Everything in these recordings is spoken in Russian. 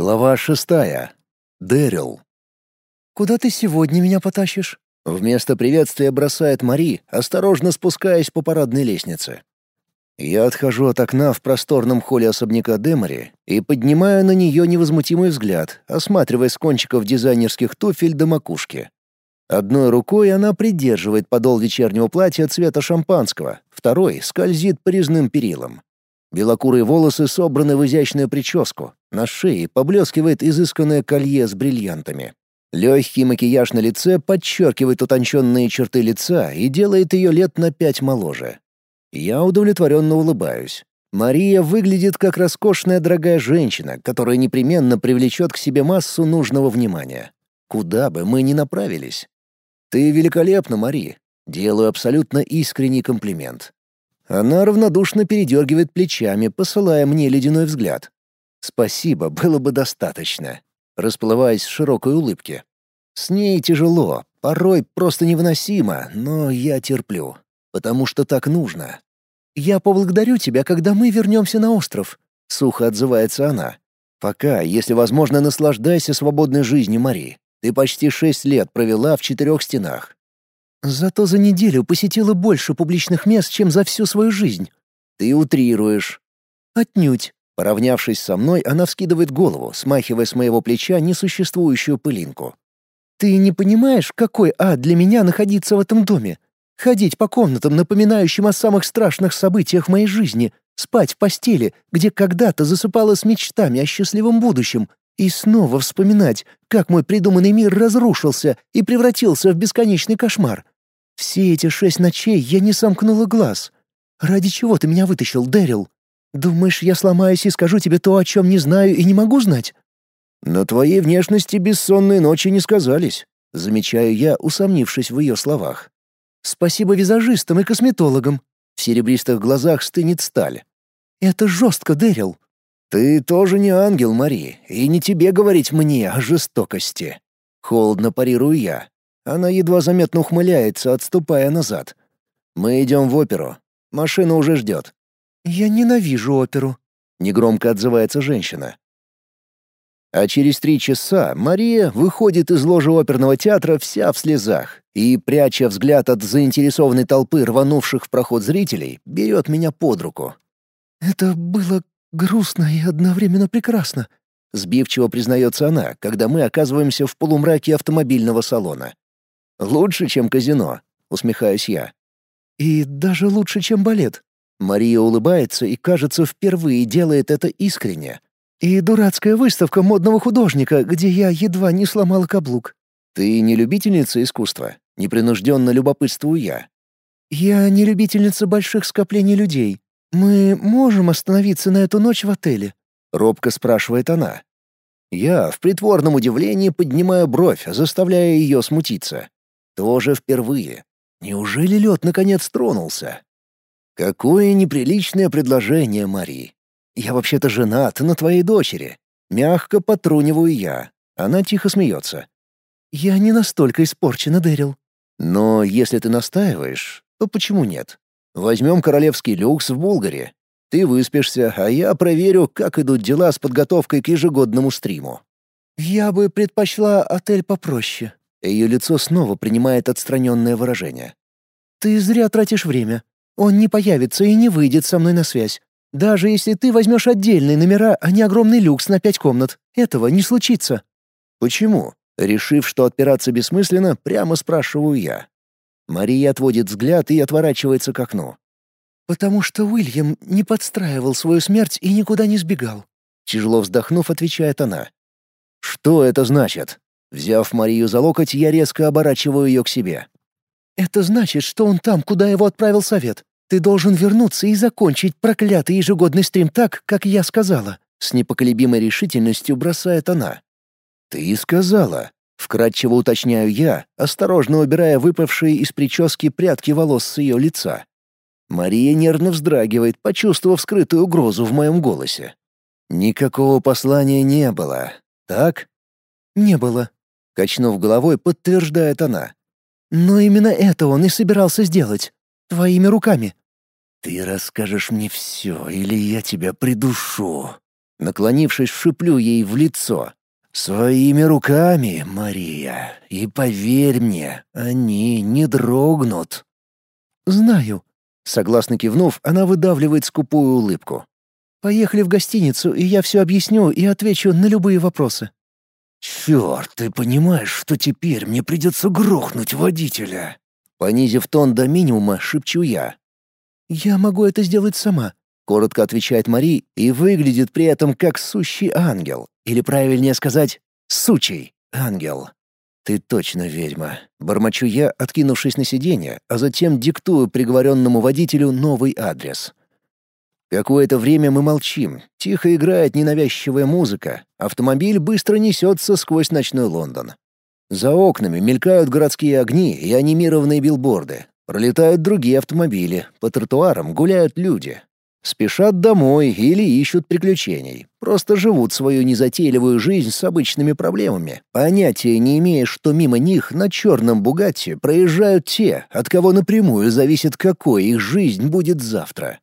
Глава шестая. Дэрил. «Куда ты сегодня меня потащишь?» Вместо приветствия бросает Мари, осторожно спускаясь по парадной лестнице. Я отхожу от окна в просторном холле особняка Демори и поднимаю на нее невозмутимый взгляд, осматривая с кончиков дизайнерских туфель до макушки. Одной рукой она придерживает подол вечернего платья цвета шампанского, второй скользит по резным перилам. Белокурые волосы собраны в изящную прическу, на шее поблескивает изысканное колье с бриллиантами. Легкий макияж на лице подчеркивает утонченные черты лица и делает ее лет на пять моложе. Я удовлетворенно улыбаюсь. Мария выглядит как роскошная дорогая женщина, которая непременно привлечет к себе массу нужного внимания. Куда бы мы ни направились. «Ты великолепна, Мари!» Делаю абсолютно искренний комплимент. Она равнодушно передергивает плечами, посылая мне ледяной взгляд. «Спасибо, было бы достаточно», расплываясь в широкой улыбке. «С ней тяжело, порой просто невыносимо, но я терплю, потому что так нужно». «Я поблагодарю тебя, когда мы вернемся на остров», — сухо отзывается она. «Пока, если возможно, наслаждайся свободной жизнью, Мари. Ты почти шесть лет провела в четырех стенах. Зато за неделю посетила больше публичных мест, чем за всю свою жизнь. Ты утрируешь. Отнюдь. Поравнявшись со мной, она вскидывает голову, смахивая с моего плеча несуществующую пылинку. Ты не понимаешь, какой ад для меня находиться в этом доме? Ходить по комнатам, напоминающим о самых страшных событиях моей жизни, спать в постели, где когда-то засыпала с мечтами о счастливом будущем, и снова вспоминать, как мой придуманный мир разрушился и превратился в бесконечный кошмар. Все эти шесть ночей я не сомкнула глаз. Ради чего ты меня вытащил, Дэрил? Думаешь, я сломаюсь и скажу тебе то, о чем не знаю и не могу знать? На твоей внешности бессонные ночи не сказались, замечаю я, усомнившись в ее словах. Спасибо визажистам и косметологам. В серебристых глазах стынет сталь. Это жестко, Дэрил. «Ты тоже не ангел, Мари, и не тебе говорить мне о жестокости». Холодно парирую я. Она едва заметно ухмыляется, отступая назад. «Мы идем в оперу. Машина уже ждет». «Я ненавижу оперу», — негромко отзывается женщина. А через три часа Мария выходит из ложи оперного театра вся в слезах и, пряча взгляд от заинтересованной толпы рванувших в проход зрителей, берет меня под руку. «Это было «Грустно и одновременно прекрасно», — сбивчиво признается она, когда мы оказываемся в полумраке автомобильного салона. «Лучше, чем казино», — усмехаюсь я. «И даже лучше, чем балет». Мария улыбается и, кажется, впервые делает это искренне. «И дурацкая выставка модного художника, где я едва не сломала каблук». «Ты не любительница искусства?» — непринужденно любопытствую я. «Я не любительница больших скоплений людей», «Мы можем остановиться на эту ночь в отеле?» — робко спрашивает она. Я в притворном удивлении поднимаю бровь, заставляя ее смутиться. Тоже впервые. Неужели лед наконец тронулся? Какое неприличное предложение, Мари. Я вообще-то женат на твоей дочери. Мягко потруниваю я. Она тихо смеется. Я не настолько испорчена, Дэрил. Но если ты настаиваешь, то почему нет? Возьмем королевский люкс в Булгаре. Ты выспишься, а я проверю, как идут дела с подготовкой к ежегодному стриму». «Я бы предпочла отель попроще». Ее лицо снова принимает отстраненное выражение. «Ты зря тратишь время. Он не появится и не выйдет со мной на связь. Даже если ты возьмешь отдельные номера, а не огромный люкс на пять комнат, этого не случится». «Почему?» Решив, что отпираться бессмысленно, прямо спрашиваю я. Мария отводит взгляд и отворачивается к окну. «Потому что Уильям не подстраивал свою смерть и никуда не сбегал», — тяжело вздохнув, отвечает она. «Что это значит?» Взяв Марию за локоть, я резко оборачиваю ее к себе. «Это значит, что он там, куда его отправил совет. Ты должен вернуться и закончить проклятый ежегодный стрим так, как я сказала», — с непоколебимой решительностью бросает она. «Ты сказала», Вкратчиво уточняю я, осторожно убирая выпавшие из прически прядки волос с ее лица. Мария нервно вздрагивает, почувствовав скрытую угрозу в моем голосе. Никакого послания не было, так? Не было. Качнув головой, подтверждает она. Но именно это он и собирался сделать. Твоими руками. Ты расскажешь мне все, или я тебя придушу. Наклонившись, шиплю ей в лицо. «Своими руками, Мария, и поверь мне, они не дрогнут». «Знаю», — согласно кивнув, она выдавливает скупую улыбку. «Поехали в гостиницу, и я все объясню и отвечу на любые вопросы». «Черт, ты понимаешь, что теперь мне придется грохнуть водителя?» Понизив тон до минимума, шепчу я. «Я могу это сделать сама», — коротко отвечает Мари и выглядит при этом как сущий ангел. Или правильнее сказать, сучий ангел. «Ты точно ведьма», — бормочу я, откинувшись на сиденье, а затем диктую приговоренному водителю новый адрес. Какое-то время мы молчим, тихо играет ненавязчивая музыка, автомобиль быстро несется сквозь ночной Лондон. За окнами мелькают городские огни и анимированные билборды. Пролетают другие автомобили, по тротуарам гуляют люди. Спешат домой или ищут приключений. Просто живут свою незатейливую жизнь с обычными проблемами, понятия не имея, что мимо них на черном «Бугатти» проезжают те, от кого напрямую зависит, какой их жизнь будет завтра.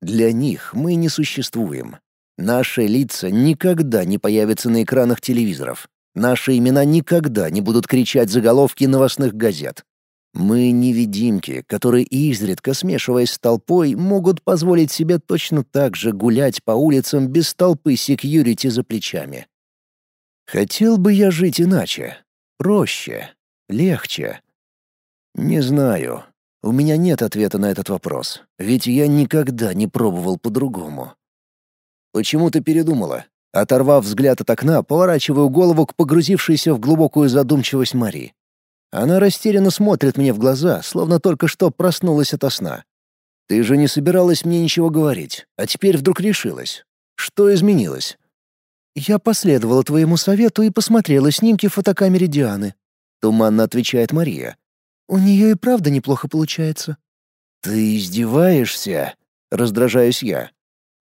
Для них мы не существуем. Наши лица никогда не появятся на экранах телевизоров. Наши имена никогда не будут кричать заголовки новостных газет. Мы невидимки, которые изредка, смешиваясь с толпой, могут позволить себе точно так же гулять по улицам без толпы секьюрити за плечами. Хотел бы я жить иначе. Проще. Легче. Не знаю. У меня нет ответа на этот вопрос, ведь я никогда не пробовал по-другому. Почему ты передумала? Оторвав взгляд от окна, поворачиваю голову к погрузившейся в глубокую задумчивость Мари. Она растерянно смотрит мне в глаза, словно только что проснулась ото сна. «Ты же не собиралась мне ничего говорить, а теперь вдруг решилась. Что изменилось?» «Я последовала твоему совету и посмотрела снимки в фотокамере Дианы», — туманно отвечает Мария. У нее и правда неплохо получается. Ты издеваешься? Раздражаюсь я.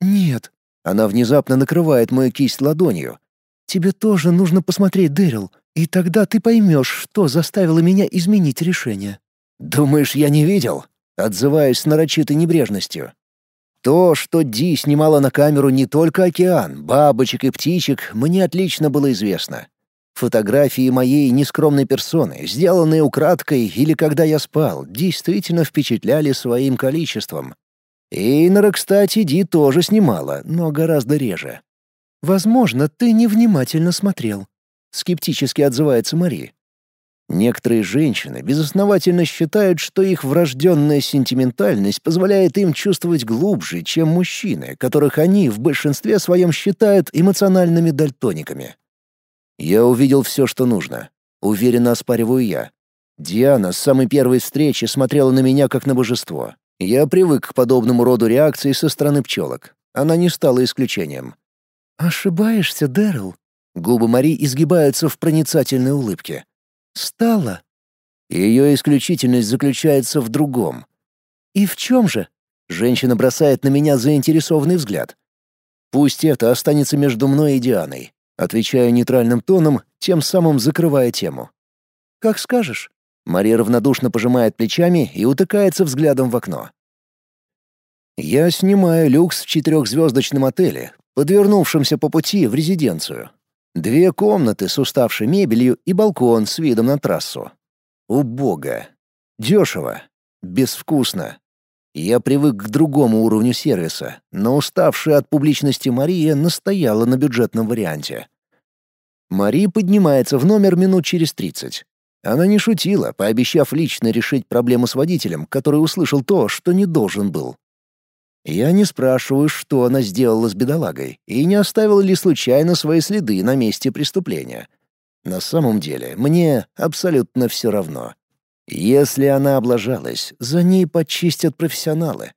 Нет. Она внезапно накрывает мою кисть ладонью. Тебе тоже нужно посмотреть, Дэрил, и тогда ты поймешь, что заставило меня изменить решение. Думаешь, я не видел? Отзываюсь с нарочитой небрежностью. То, что Ди снимала на камеру не только океан, бабочек и птичек, мне отлично было известно. Фотографии моей нескромной персоны, сделанные украдкой или когда я спал, действительно впечатляли своим количеством. Эйнера, кстати, Ди тоже снимала, но гораздо реже. «Возможно, ты невнимательно смотрел», — скептически отзывается Мари. Некоторые женщины безосновательно считают, что их врожденная сентиментальность позволяет им чувствовать глубже, чем мужчины, которых они в большинстве своем считают эмоциональными дальтониками. Я увидел все, что нужно. Уверенно оспариваю я. Диана с самой первой встречи смотрела на меня как на божество. Я привык к подобному роду реакции со стороны пчелок. Она не стала исключением. «Ошибаешься, Дэрил». Губы Мари изгибаются в проницательной улыбке. «Стала». Ее исключительность заключается в другом. «И в чем же?» Женщина бросает на меня заинтересованный взгляд. Пусть это останется между мной и Дианой. Отвечаю нейтральным тоном, тем самым закрывая тему. «Как скажешь». Мария равнодушно пожимает плечами и утыкается взглядом в окно. Я снимаю люкс в четырехзвездочном отеле, подвернувшемся по пути в резиденцию. Две комнаты с уставшей мебелью и балкон с видом на трассу. Убого. Дешево. Безвкусно. Я привык к другому уровню сервиса, но уставшая от публичности Мария настояла на бюджетном варианте. Мария поднимается в номер минут через тридцать. Она не шутила, пообещав лично решить проблему с водителем, который услышал то, что не должен был. Я не спрашиваю, что она сделала с бедолагой, и не оставила ли случайно свои следы на месте преступления. На самом деле, мне абсолютно все равно. Если она облажалась, за ней почистят профессионалы.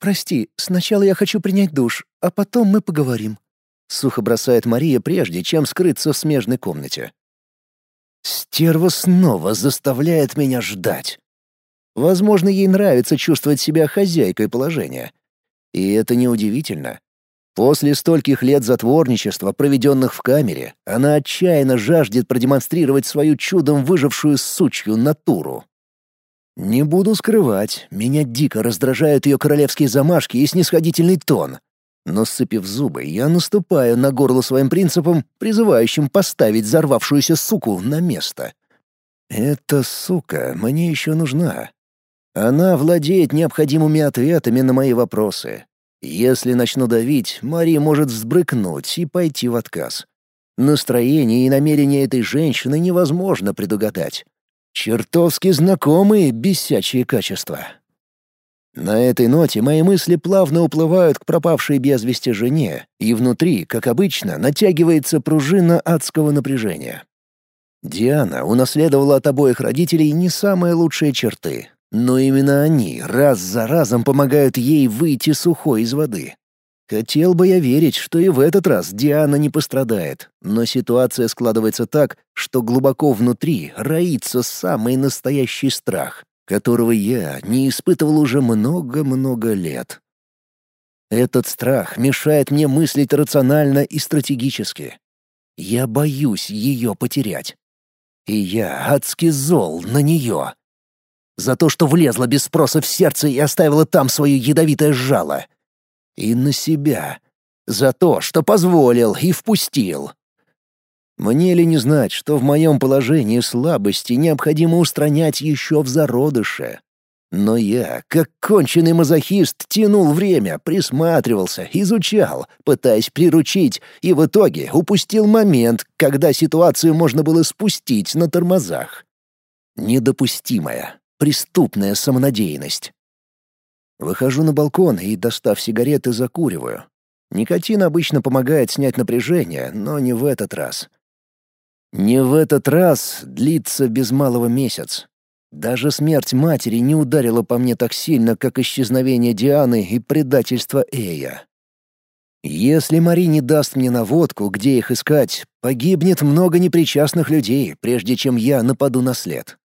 «Прости, сначала я хочу принять душ, а потом мы поговорим», — сухо бросает Мария прежде, чем скрыться в смежной комнате. Стерва снова заставляет меня ждать. Возможно, ей нравится чувствовать себя хозяйкой положения. И это неудивительно. После стольких лет затворничества, проведенных в камере, она отчаянно жаждет продемонстрировать свою чудом выжившую сучью натуру. Не буду скрывать, меня дико раздражают ее королевские замашки и снисходительный тон. Но сцепив зубы, я наступаю на горло своим принципом, призывающим поставить взорвавшуюся суку на место. Эта сука мне еще нужна. Она владеет необходимыми ответами на мои вопросы. Если начну давить, Мари может взбрыкнуть и пойти в отказ. Настроение и намерения этой женщины невозможно предугадать. Чертовски знакомые бесячие качества. На этой ноте мои мысли плавно уплывают к пропавшей без вести жене, и внутри, как обычно, натягивается пружина адского напряжения. Диана унаследовала от обоих родителей не самые лучшие черты, но именно они раз за разом помогают ей выйти сухой из воды. Хотел бы я верить, что и в этот раз Диана не пострадает, но ситуация складывается так, что глубоко внутри роится самый настоящий страх которого я не испытывал уже много-много лет. Этот страх мешает мне мыслить рационально и стратегически. Я боюсь ее потерять. И я адски зол на нее. За то, что влезла без спроса в сердце и оставила там свое ядовитое жало. И на себя. За то, что позволил и впустил. Мне ли не знать, что в моем положении слабости необходимо устранять еще в зародыше? Но я, как конченый мазохист, тянул время, присматривался, изучал, пытаясь приручить, и в итоге упустил момент, когда ситуацию можно было спустить на тормозах. Недопустимая, преступная самонадеянность. Выхожу на балкон и, достав сигареты, закуриваю. Никотин обычно помогает снять напряжение, но не в этот раз. Не в этот раз длится без малого месяц. Даже смерть матери не ударила по мне так сильно, как исчезновение Дианы и предательство Эя. Если Мари не даст мне наводку, где их искать, погибнет много непричастных людей, прежде чем я нападу на след.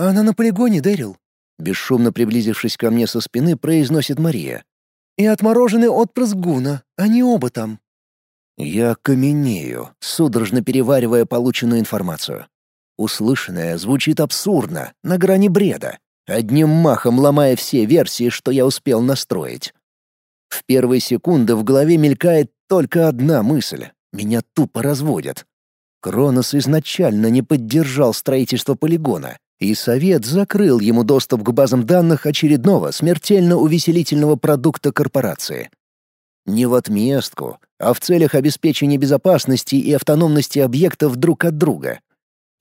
«Она на полигоне, Дэрил», — бесшумно приблизившись ко мне со спины, произносит Мария. «И отмороженный отпрыск Гуна. Они оба там». Я каменею, судорожно переваривая полученную информацию. Услышанное звучит абсурдно, на грани бреда, одним махом ломая все версии, что я успел настроить. В первые секунды в голове мелькает только одна мысль — меня тупо разводят. Кронос изначально не поддержал строительство полигона, и Совет закрыл ему доступ к базам данных очередного смертельно увеселительного продукта корпорации. Не в отместку, а в целях обеспечения безопасности и автономности объектов друг от друга.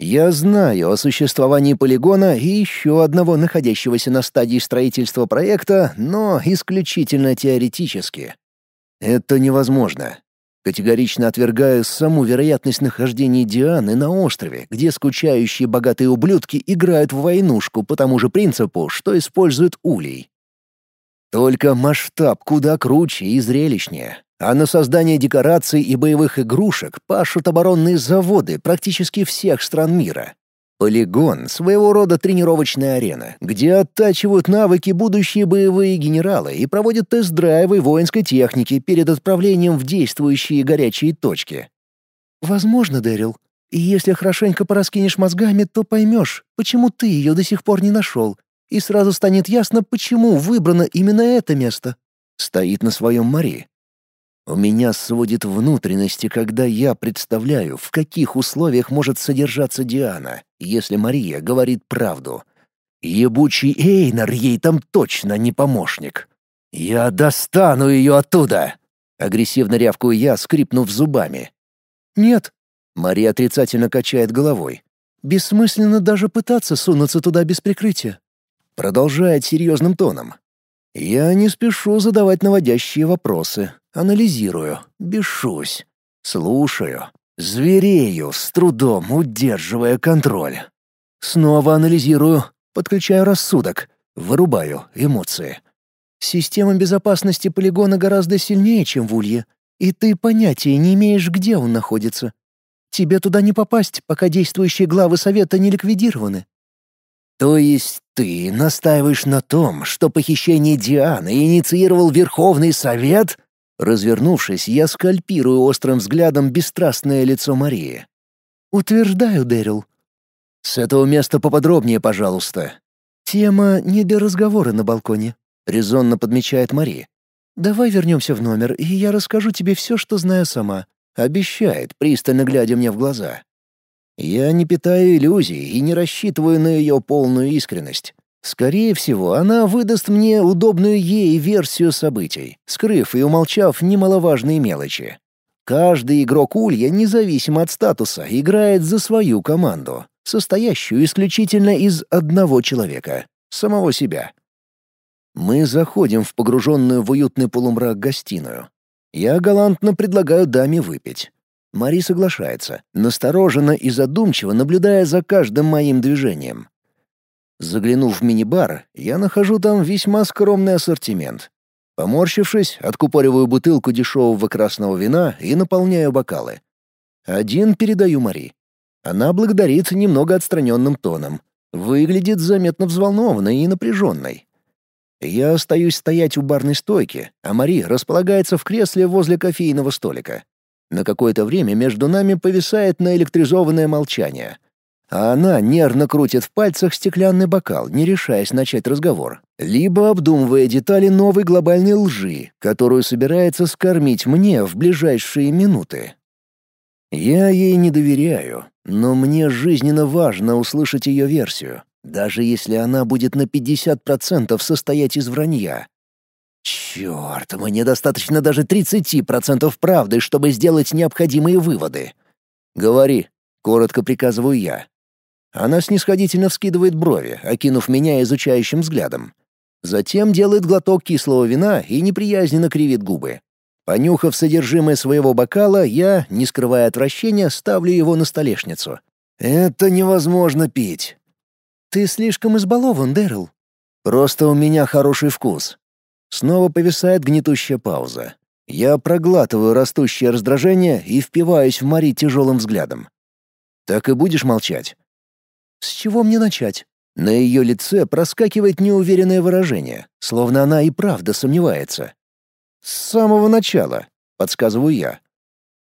Я знаю о существовании полигона и еще одного находящегося на стадии строительства проекта, но исключительно теоретически. Это невозможно. Категорично отвергаю саму вероятность нахождения Дианы на острове, где скучающие богатые ублюдки играют в войнушку по тому же принципу, что используют улей. Только масштаб куда круче и зрелищнее. А на создание декораций и боевых игрушек пашут оборонные заводы практически всех стран мира. Полигон — своего рода тренировочная арена, где оттачивают навыки будущие боевые генералы и проводят тест-драйвы воинской техники перед отправлением в действующие горячие точки. «Возможно, Дэрил. И если хорошенько пораскинешь мозгами, то поймешь, почему ты ее до сих пор не нашел и сразу станет ясно, почему выбрано именно это место. Стоит на своем море. У меня сводит внутренности, когда я представляю, в каких условиях может содержаться Диана, если Мария говорит правду. Ебучий Эйнар ей там точно не помощник. «Я достану ее оттуда!» Агрессивно рявкую я, скрипнув зубами. «Нет». Мария отрицательно качает головой. «Бессмысленно даже пытаться сунуться туда без прикрытия продолжает серьезным тоном. Я не спешу задавать наводящие вопросы, анализирую, бешусь, слушаю, зверею, с трудом удерживая контроль. Снова анализирую, подключаю рассудок, вырубаю эмоции. Система безопасности полигона гораздо сильнее, чем в Улье, и ты понятия не имеешь, где он находится. Тебе туда не попасть, пока действующие главы Совета не ликвидированы. То есть ты настаиваешь на том, что похищение Дианы инициировал Верховный Совет? Развернувшись, я скальпирую острым взглядом бесстрастное лицо Марии. Утверждаю, Дэрил. С этого места поподробнее, пожалуйста. Тема не для разговора на балконе, резонно подмечает Мария. «Давай вернемся в номер, и я расскажу тебе все, что знаю сама», — обещает, пристально глядя мне в глаза. Я не питаю иллюзий и не рассчитываю на ее полную искренность. Скорее всего, она выдаст мне удобную ей версию событий, скрыв и умолчав немаловажные мелочи. Каждый игрок Улья, независимо от статуса, играет за свою команду, состоящую исключительно из одного человека — самого себя. Мы заходим в погруженную в уютный полумрак гостиную. Я галантно предлагаю даме выпить. Мари соглашается, настороженно и задумчиво наблюдая за каждым моим движением. Заглянув в мини-бар, я нахожу там весьма скромный ассортимент. Поморщившись, откупориваю бутылку дешевого красного вина и наполняю бокалы. Один передаю Мари. Она благодарит немного отстраненным тоном. Выглядит заметно взволнованной и напряженной. Я остаюсь стоять у барной стойки, а Мари располагается в кресле возле кофейного столика. На какое-то время между нами повисает наэлектризованное молчание — а она нервно крутит в пальцах стеклянный бокал, не решаясь начать разговор, либо обдумывая детали новой глобальной лжи, которую собирается скормить мне в ближайшие минуты. Я ей не доверяю, но мне жизненно важно услышать ее версию, даже если она будет на 50% состоять из вранья. Черт, мне достаточно даже 30% правды, чтобы сделать необходимые выводы. «Говори», — коротко приказываю я. Она снисходительно вскидывает брови, окинув меня изучающим взглядом. Затем делает глоток кислого вина и неприязненно кривит губы. Понюхав содержимое своего бокала, я, не скрывая отвращения, ставлю его на столешницу. «Это невозможно пить». «Ты слишком избалован, Дэрил». «Просто у меня хороший вкус». Снова повисает гнетущая пауза. Я проглатываю растущее раздражение и впиваюсь в Мари тяжелым взглядом. «Так и будешь молчать?» С чего мне начать? На ее лице проскакивает неуверенное выражение, словно она и правда сомневается. «С самого начала», — подсказываю я.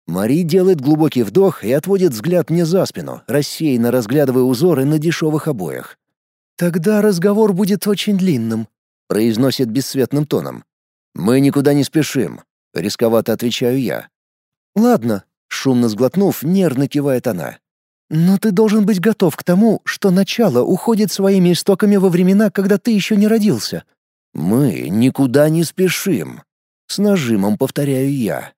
Мари делает глубокий вдох и отводит взгляд мне за спину, рассеянно разглядывая узоры на дешевых обоях. «Тогда разговор будет очень длинным», — произносит бесцветным тоном. «Мы никуда не спешим», — рисковато отвечаю я. «Ладно», — шумно сглотнув, нервно кивает она. Но ты должен быть готов к тому, что начало уходит своими истоками во времена, когда ты еще не родился. Мы никуда не спешим. С нажимом повторяю я.